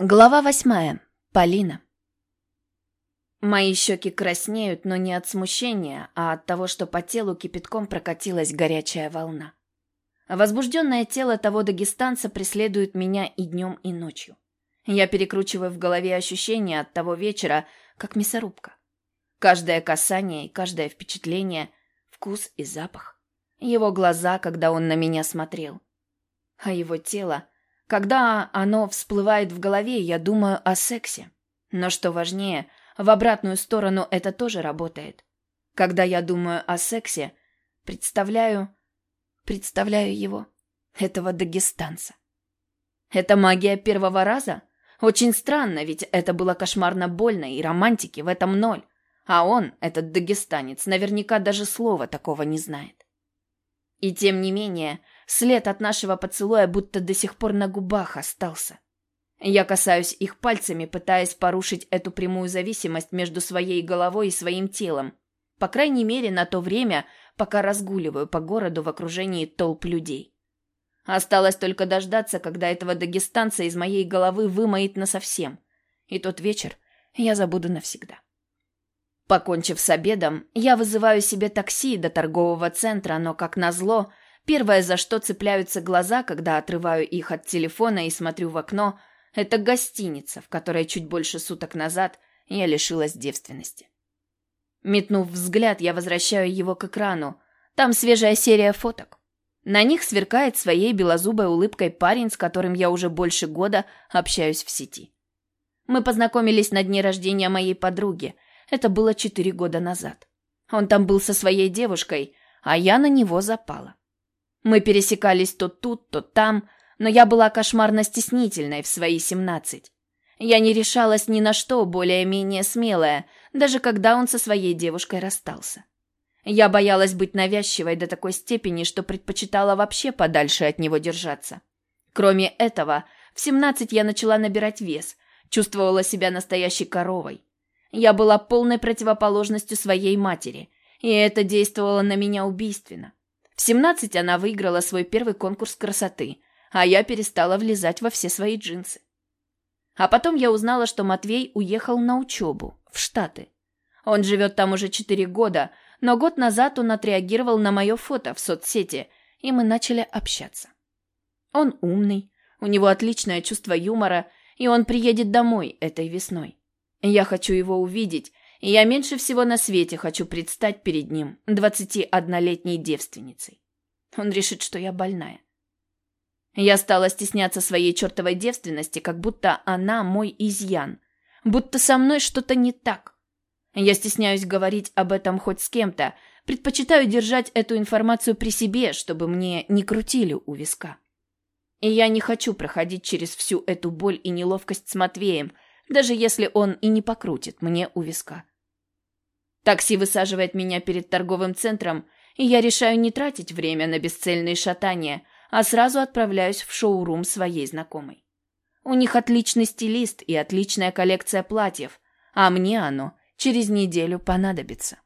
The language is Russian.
Глава восьмая. Полина. Мои щеки краснеют, но не от смущения, а от того, что по телу кипятком прокатилась горячая волна. Возбужденное тело того дагестанца преследует меня и днем, и ночью. Я перекручиваю в голове ощущения от того вечера, как мясорубка. Каждое касание и каждое впечатление, вкус и запах. Его глаза, когда он на меня смотрел. А его тело — когда оно всплывает в голове, я думаю о сексе. Но что важнее, в обратную сторону это тоже работает. Когда я думаю о сексе, представляю... Представляю его, этого дагестанца. Это магия первого раза? Очень странно, ведь это было кошмарно больно, и романтики в этом ноль. А он, этот дагестанец, наверняка даже слова такого не знает. И тем не менее, След от нашего поцелуя будто до сих пор на губах остался. Я касаюсь их пальцами, пытаясь порушить эту прямую зависимость между своей головой и своим телом. По крайней мере, на то время, пока разгуливаю по городу в окружении толп людей. Осталось только дождаться, когда этого дагестанца из моей головы вымоет насовсем. И тот вечер я забуду навсегда. Покончив с обедом, я вызываю себе такси до торгового центра, но, как назло, Первое, за что цепляются глаза, когда отрываю их от телефона и смотрю в окно, это гостиница, в которой чуть больше суток назад я лишилась девственности. Метнув взгляд, я возвращаю его к экрану. Там свежая серия фоток. На них сверкает своей белозубой улыбкой парень, с которым я уже больше года общаюсь в сети. Мы познакомились на дне рождения моей подруги. Это было четыре года назад. Он там был со своей девушкой, а я на него запала. Мы пересекались то тут, то там, но я была кошмарно стеснительной в свои семнадцать. Я не решалась ни на что более-менее смелое, даже когда он со своей девушкой расстался. Я боялась быть навязчивой до такой степени, что предпочитала вообще подальше от него держаться. Кроме этого, в семнадцать я начала набирать вес, чувствовала себя настоящей коровой. Я была полной противоположностью своей матери, и это действовало на меня убийственно. В 17 она выиграла свой первый конкурс красоты, а я перестала влезать во все свои джинсы. А потом я узнала, что Матвей уехал на учебу, в Штаты. Он живет там уже четыре года, но год назад он отреагировал на мое фото в соцсети, и мы начали общаться. Он умный, у него отличное чувство юмора, и он приедет домой этой весной. Я хочу его увидеть и я меньше всего на свете хочу предстать перед ним, двадцати однолетней девственницей. Он решит, что я больная. Я стала стесняться своей чертовой девственности, как будто она мой изъян, будто со мной что-то не так. Я стесняюсь говорить об этом хоть с кем-то, предпочитаю держать эту информацию при себе, чтобы мне не крутили у виска. И я не хочу проходить через всю эту боль и неловкость с Матвеем, даже если он и не покрутит мне у виска. Такси высаживает меня перед торговым центром, и я решаю не тратить время на бесцельные шатания, а сразу отправляюсь в шоурум своей знакомой. У них отличный стилист и отличная коллекция платьев, а мне оно через неделю понадобится.